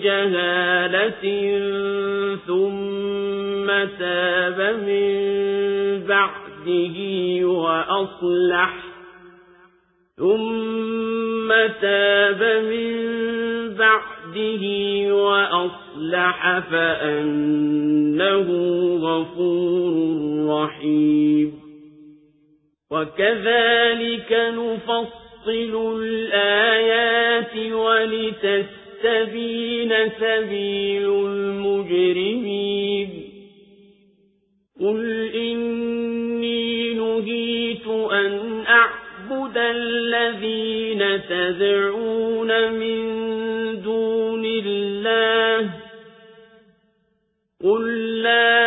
بجهالة ثم تاب من بعده وأصلح ثم تاب من بعده وأصلح فأنه غفور رحيم وكذلك نفصل الآيات ولتستبين سبيل المجرمين. قل إني نهيت أن أعبد الذين تدعون من دون الله. قل لا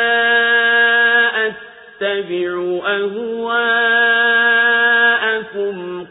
أتبع أهواءكم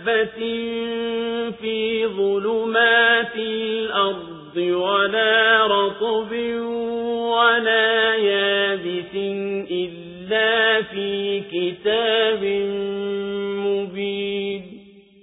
حبة في ظلمات الأرض ولا رطب ولا يابس إلا في كتاب